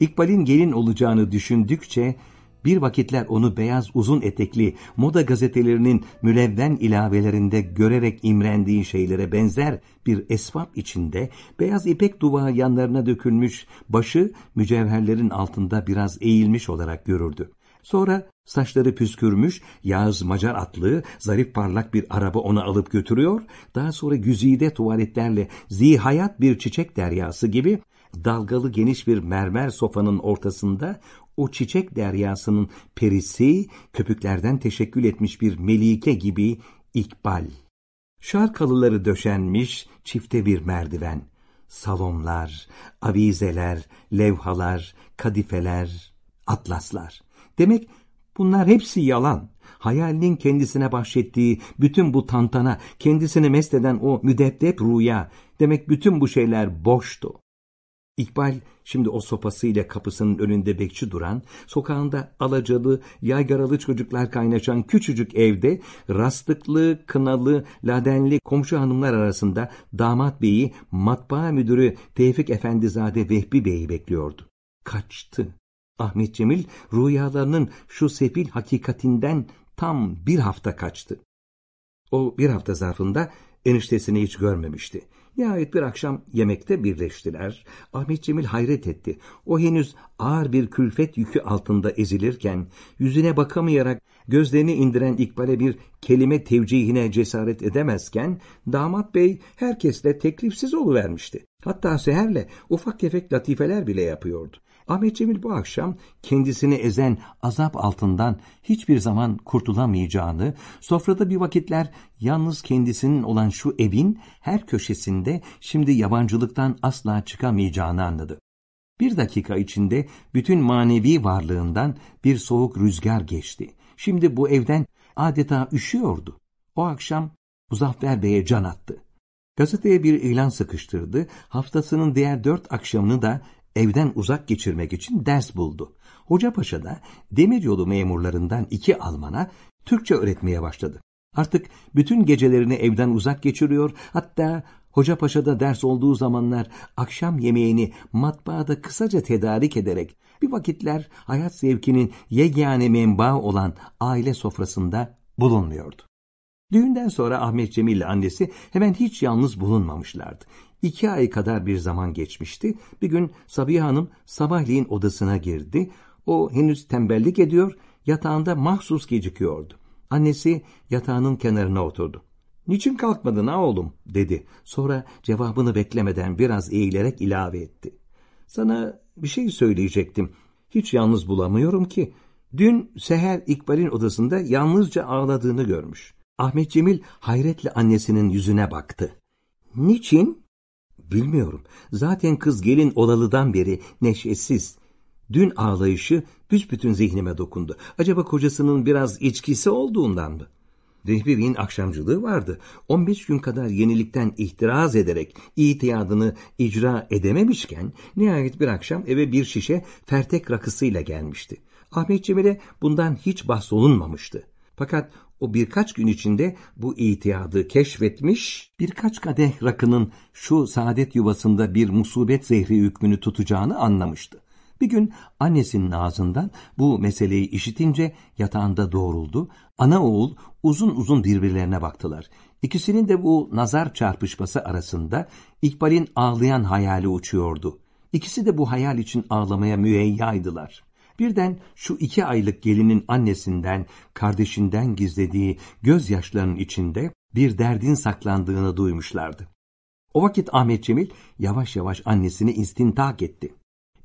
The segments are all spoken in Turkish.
İkbal'in gelin olacağını düşündükçe bir vakitler onu beyaz uzun etekli moda gazetelerinin mülevven ilavelerinde görerek imrendiği şeylere benzer bir esvap içinde beyaz ipek duvağı yanlarına dökülmüş, başı mücevherlerin altında biraz eğilmiş olarak görürdü. Sonra saçları püskürmüş, Yağız Macar atlı, zarif parlak bir araba onu alıp götürüyor, daha sonra güzide tuvaletlerle zihayat bir çiçek deryası gibi dalgalı geniş bir mermer sofanın ortasında o çiçek deryasının perisi köpüklerden teşekkül etmiş bir melike gibi ikbal. Şarkalıları döşenmiş çifte bir merdiven. Salonlar, avizeler, levhalar, kadifeler, atlaslar. Demek bunlar hepsi yalan. Hayalinin kendisine bahşettiği bütün bu tantana, kendisini mest eden o müdebbep rüya. Demek bütün bu şeyler boştu. İkbal şimdi o sopasıyla kapısının önünde bekçi duran, sokağında alacalı, yaygaralı çocuklar kaynaşan küçücük evde rastlıklı, kınalı, ladenli komşu hanımlar arasında damat beyi, matbaa müdürü Tevfik Efendizade Vehbi Bey'i bekliyordu. Kaçtı. Ahmet Cemil rüyalarının şu sefil hakikatinden tam bir hafta kaçtı. O bir hafta zarfında eniştesini hiç görmemişti. Nihayet bir akşam yemekte birleştiler. Ahmet Cemil hayret etti. O henüz ağır bir külfet yükü altında ezilirken, yüzüne bakamayarak gözlerini indiren İkbal'e bir kelime tevcihine cesaret edemezken, damat bey herkesle teklifsiz oluvermişti. Hatta Seher'le ufak tefek latifeler bile yapıyordu. Ahmet Cemil bu akşam kendisini ezen azap altından hiçbir zaman kurtulamayacağını, sofrada bir vakitler yalnız kendisinin olan şu evin her köşesinde şimdi yabancılıktan asla çıkamayacağını anladı. Bir dakika içinde bütün manevi varlığından bir soğuk rüzgar geçti. Şimdi bu evden adeta üşüyordu. O akşam Muzaffer Bey'e can attı. Gazeteye bir ilan sıkıştırdı, haftasının diğer dört akşamını da evden uzak geçirmek için ders buldu. Hoca Paşa da demiryolu memurlarından iki Alman'a Türkçe öğretmeye başladı. Artık bütün gecelerini evden uzak geçiriyor, hatta Hoca Paşa'da ders olduğu zamanlar akşam yemeğini matbaada kısaca tedarik ederek bir vakitler hayat zevkinin yegane menbaı olan aile sofrasında bulunmuyordu. Düğünden sonra Ahmet Cemil ile annesi hemen hiç yalnız bulunmamışlardı. İki ay kadar bir zaman geçmişti. Bir gün Sabiha Hanım sabahleyin odasına girdi. O henüz tembellik ediyor, yatağında mahsus gecikiyordu. Annesi yatağının kenarına oturdu. ''Niçin kalkmadın ha oğlum?'' dedi. Sonra cevabını beklemeden biraz eğilerek ilave etti. ''Sana bir şey söyleyecektim. Hiç yalnız bulamıyorum ki. Dün Seher İkbal'in odasında yalnızca ağladığını görmüş. Ahmet Cemil hayretle annesinin yüzüne baktı. Niçin? Bilmiyorum. Zaten kız gelin olalıdan beri neşesiz. Dün ağlayışı büsbütün zihnime dokundu. Acaba kocasının biraz içkisi olduğundan mı? Rehberin akşamcılığı vardı. 15 gün kadar yenilikten ihtiraz ederek itiyadını icra edememişken nihayet bir akşam eve bir şişe fertek rakısıyla gelmişti. Ahmet Cemil'e bundan hiç bahsolunmamıştı. Fakat o birkaç gün içinde bu itiyadı keşfetmiş, birkaç kadeh rakının şu saadet yuvasında bir musibet zehri hükmünü tutacağını anlamıştı. Bir gün annesinin ağzından bu meseleyi işitince yatağında doğruldu. Ana oğul uzun uzun birbirlerine baktılar. İkisinin de bu nazar çarpışması arasında İkbal'in ağlayan hayali uçuyordu. İkisi de bu hayal için ağlamaya müeyyaydılar. Birden şu iki aylık gelinin annesinden, kardeşinden gizlediği gözyaşlarının içinde bir derdin saklandığını duymuşlardı. O vakit Ahmet Cemil yavaş yavaş annesini istintak etti.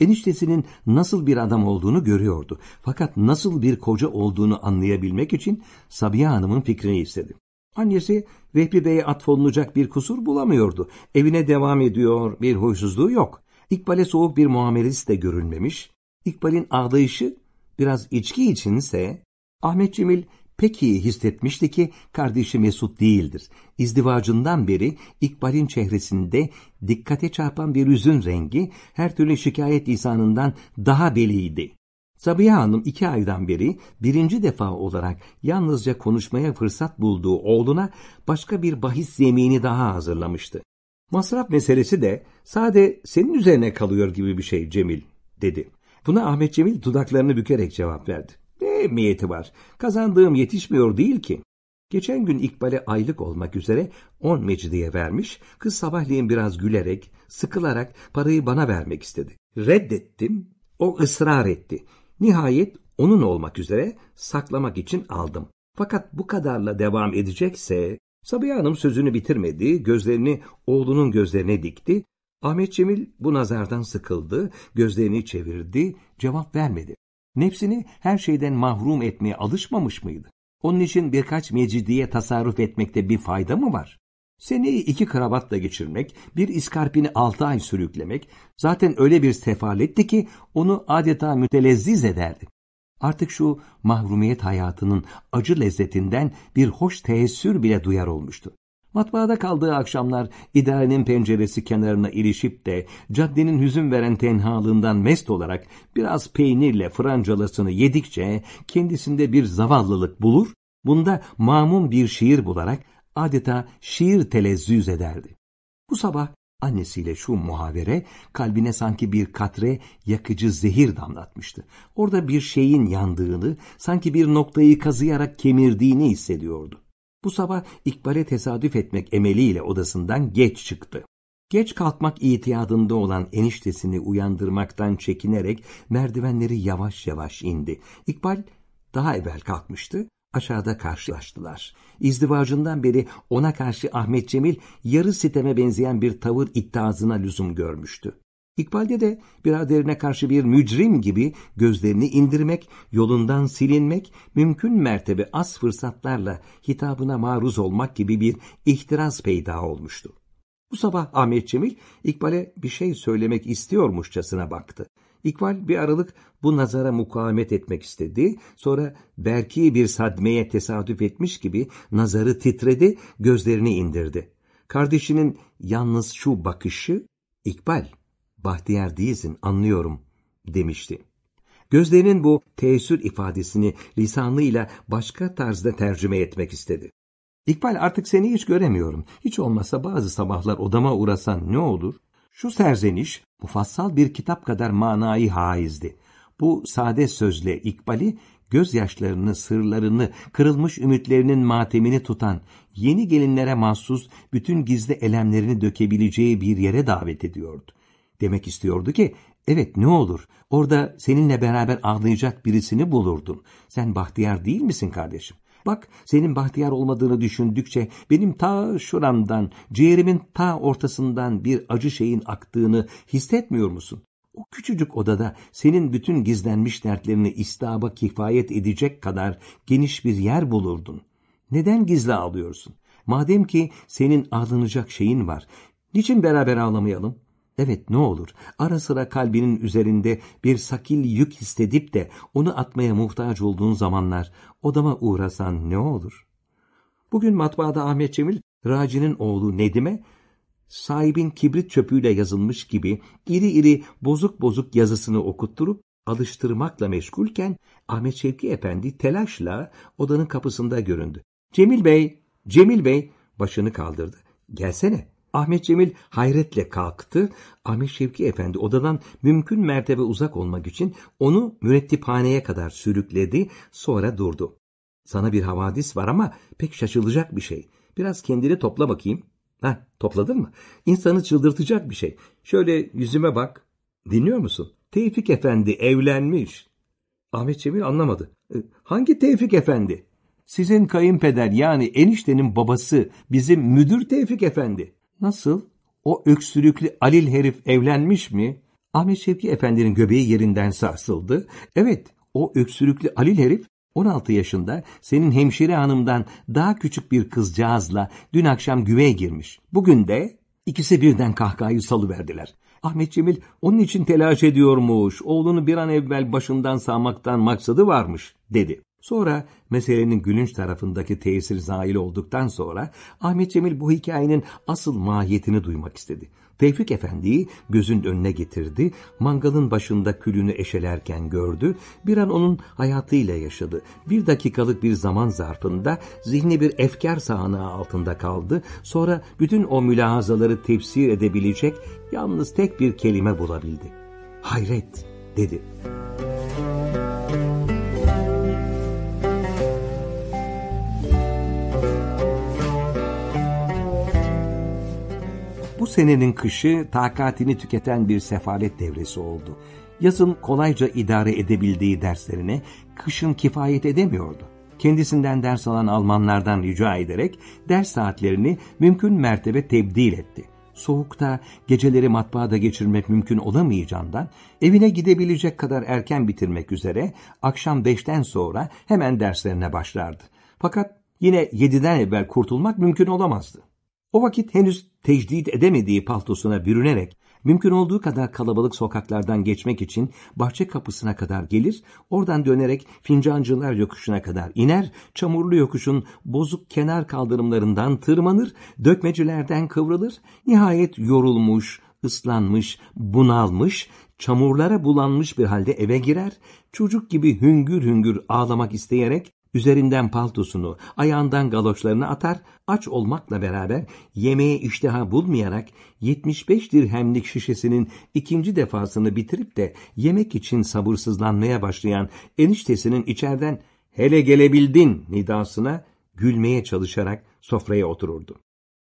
Eniştesinin nasıl bir adam olduğunu görüyordu. Fakat nasıl bir koca olduğunu anlayabilmek için Sabiha Hanım'ın fikrini istedi. Annesi Vehbi Bey'e atfolunacak bir kusur bulamıyordu. Evine devam ediyor, bir huysuzluğu yok. İkbal'e soğuk bir muamelesi de görülmemiş. İkbal'in ağlayışı biraz içki içinse Ahmet Cemil pek iyi hissetmişti ki kardeşi Mesut değildir. İzdivacından beri İkbal'in çehresinde dikkate çarpan bir yüzün rengi her türlü şikayet lisanından daha beliydi. Sabiha Hanım iki aydan beri birinci defa olarak yalnızca konuşmaya fırsat bulduğu oğluna başka bir bahis zemini daha hazırlamıştı. Masraf meselesi de sade senin üzerine kalıyor gibi bir şey Cemil dedi. Buna Ahmet Cemil dudaklarını bükerek cevap verdi. Ne emniyeti var? Kazandığım yetişmiyor değil ki. Geçen gün İkbal'e aylık olmak üzere on mecidiye vermiş, kız sabahleyin biraz gülerek, sıkılarak parayı bana vermek istedi. Reddettim, o ısrar etti. Nihayet onun olmak üzere saklamak için aldım. Fakat bu kadarla devam edecekse... Sabiha Hanım sözünü bitirmedi, gözlerini oğlunun gözlerine dikti. Ahmet Cemil bu nazardan sıkıldı, gözlerini çevirdi, cevap vermedi. Nefsini her şeyden mahrum etmeye alışmamış mıydı? Onun için birkaç mecidiye tasarruf etmekte bir fayda mı var? Seneyi iki kravatla geçirmek, bir iskarpini altı ay sürüklemek zaten öyle bir sefaletti ki onu adeta mütelezziz ederdi. Artık şu mahrumiyet hayatının acı lezzetinden bir hoş teessür bile duyar olmuştu. Matbaada kaldığı akşamlar idarenin penceresi kenarına ilişip de caddenin hüzün veren tenhalığından mest olarak biraz peynirle francalasını yedikçe kendisinde bir zavallılık bulur, bunda mamum bir şiir bularak adeta şiir telezzüz ederdi. Bu sabah annesiyle şu muhavere kalbine sanki bir katre yakıcı zehir damlatmıştı. Orada bir şeyin yandığını, sanki bir noktayı kazıyarak kemirdiğini hissediyordu. Bu sabah İkbal'e tesadüf etmek emeliyle odasından geç çıktı. Geç kalkmak itiyadında olan eniştesini uyandırmaktan çekinerek merdivenleri yavaş yavaş indi. İkbal daha evvel kalkmıştı, aşağıda karşılaştılar. İzdivacından beri ona karşı Ahmet Cemil yarı siteme benzeyen bir tavır iddiasına lüzum görmüştü. İkbal'de de biraderine karşı bir mücrim gibi gözlerini indirmek, yolundan silinmek, mümkün mertebe az fırsatlarla hitabına maruz olmak gibi bir ihtiras peyda olmuştu. Bu sabah Ahmet Cemil İkbal'e bir şey söylemek istiyormuşçasına baktı. İkbal bir aralık bu nazara mukavemet etmek istedi, sonra belki bir sadmeye tesadüf etmiş gibi nazarı titredi, gözlerini indirdi. Kardeşinin yalnız şu bakışı, İkbal, bahtiyar değilsin anlıyorum demişti. Gözlerinin bu teessür ifadesini lisanıyla başka tarzda tercüme etmek istedi. İkbal artık seni hiç göremiyorum. Hiç olmazsa bazı sabahlar odama uğrasan ne olur? Şu serzeniş mufassal bir kitap kadar manayı haizdi. Bu sade sözle İkbal'i gözyaşlarını, sırlarını, kırılmış ümitlerinin matemini tutan, yeni gelinlere mahsus bütün gizli elemlerini dökebileceği bir yere davet ediyordu. Demek istiyordu ki, evet ne olur, orada seninle beraber ağlayacak birisini bulurdun. Sen bahtiyar değil misin kardeşim? Bak senin bahtiyar olmadığını düşündükçe benim ta şuramdan, ciğerimin ta ortasından bir acı şeyin aktığını hissetmiyor musun? O küçücük odada senin bütün gizlenmiş dertlerini istaba kifayet edecek kadar geniş bir yer bulurdun. Neden gizli ağlıyorsun? Madem ki senin ağlanacak şeyin var, niçin beraber ağlamayalım? Evet ne olur ara sıra kalbinin üzerinde bir sakil yük hissedip de onu atmaya muhtaç olduğun zamanlar odama uğrasan ne olur? Bugün matbaada Ahmet Cemil, Raci'nin oğlu Nedim'e sahibin kibrit çöpüyle yazılmış gibi iri iri bozuk bozuk yazısını okutturup alıştırmakla meşgulken Ahmet Şevki Efendi telaşla odanın kapısında göründü. Cemil Bey, Cemil Bey başını kaldırdı. Gelsene. Ahmet Cemil hayretle kalktı. Ahmet Şevki Efendi odadan mümkün mertebe uzak olmak için onu mürettiphaneye kadar sürükledi, sonra durdu. Sana bir havadis var ama pek şaşılacak bir şey. Biraz kendini topla bakayım. Ha, topladın mı? İnsanı çıldırtacak bir şey. Şöyle yüzüme bak. Dinliyor musun? Tevfik Efendi evlenmiş. Ahmet Cemil anlamadı. E, hangi Tevfik Efendi? Sizin kayınpeder yani eniştenin babası bizim müdür Tevfik Efendi. Nasıl? O öksürüklü Alil herif evlenmiş mi? Ahmet Şevki Efendi'nin göbeği yerinden sarsıldı. Evet, o öksürüklü Alil herif 16 yaşında senin hemşire hanımdan daha küçük bir kızcağızla dün akşam güveye girmiş. Bugün de ikisi birden kahkahayı salıverdiler. Ahmet Cemil onun için telaş ediyormuş, oğlunu bir an evvel başından sağmaktan maksadı varmış dedi. Sonra meselenin gülünç tarafındaki tesir zail olduktan sonra Ahmet Cemil bu hikayenin asıl mahiyetini duymak istedi. Tevfik Efendi'yi gözün önüne getirdi, mangalın başında külünü eşelerken gördü, bir an onun hayatıyla yaşadı. Bir dakikalık bir zaman zarfında zihni bir efkar sahanağı altında kaldı, sonra bütün o mülahazaları tefsir edebilecek yalnız tek bir kelime bulabildi. Hayret dedi. Bu senenin kışı takatini tüketen bir sefalet devresi oldu. Yazın kolayca idare edebildiği derslerine kışın kifayet edemiyordu. Kendisinden ders alan Almanlardan rica ederek ders saatlerini mümkün mertebe tebdil etti. Soğukta geceleri matbaada geçirmek mümkün olamayacağından evine gidebilecek kadar erken bitirmek üzere akşam beşten sonra hemen derslerine başlardı. Fakat yine yediden evvel kurtulmak mümkün olamazdı. O vakit henüz tecdit edemediği paltosuna bürünerek mümkün olduğu kadar kalabalık sokaklardan geçmek için bahçe kapısına kadar gelir, oradan dönerek fincancılar yokuşuna kadar iner, çamurlu yokuşun bozuk kenar kaldırımlarından tırmanır, dökmecilerden kıvrılır, nihayet yorulmuş, ıslanmış, bunalmış, çamurlara bulanmış bir halde eve girer, çocuk gibi hüngür hüngür ağlamak isteyerek Üzerinden paltosunu, ayağından galoşlarını atar, aç olmakla beraber yemeğe iştiha bulmayarak 75 dirhemlik şişesinin ikinci defasını bitirip de yemek için sabırsızlanmaya başlayan eniştesinin içerden hele gelebildin nidasına gülmeye çalışarak sofraya otururdu.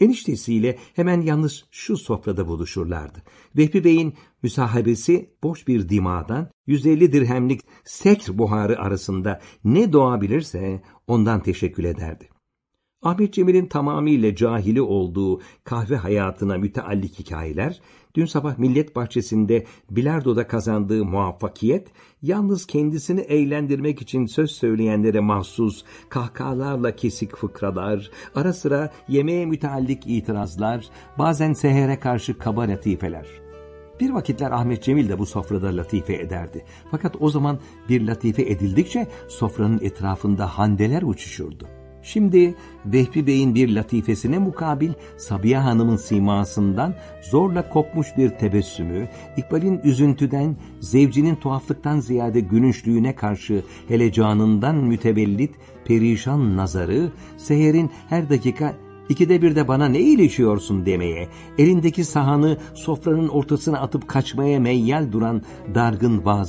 Eniştesiyle hemen yalnız şu sofrada buluşurlardı. Vehbi Bey'in müsahabesi boş bir dimadan 150 dirhemlik sekr buharı arasında ne doğabilirse ondan teşekkür ederdi. Ahmet Cemil'in tamamıyla cahili olduğu kahve hayatına müteallik hikayeler, dün sabah Millet Bahçesi'nde bilardoda kazandığı muvaffakiyet, yalnız kendisini eğlendirmek için söz söyleyenlere mahsus kahkahalarla kesik fıkralar, ara sıra yemeğe müteallik itirazlar, bazen sehere karşı kaba latifeler. Bir vakitler Ahmet Cemil de bu sofrada latife ederdi. Fakat o zaman bir latife edildikçe sofranın etrafında handeler uçuşurdu. Şimdi Vehbi Bey'in bir latifesine mukabil Sabiha Hanım'ın simasından zorla kopmuş bir tebessümü, İkbal'in üzüntüden, zevcinin tuhaflıktan ziyade gülünçlüğüne karşı helecanından mütevellit, perişan nazarı, Seher'in her dakika İkide bir de bana ne iyileşiyorsun demeye, elindeki sahanı sofranın ortasına atıp kaçmaya meyyal duran dargın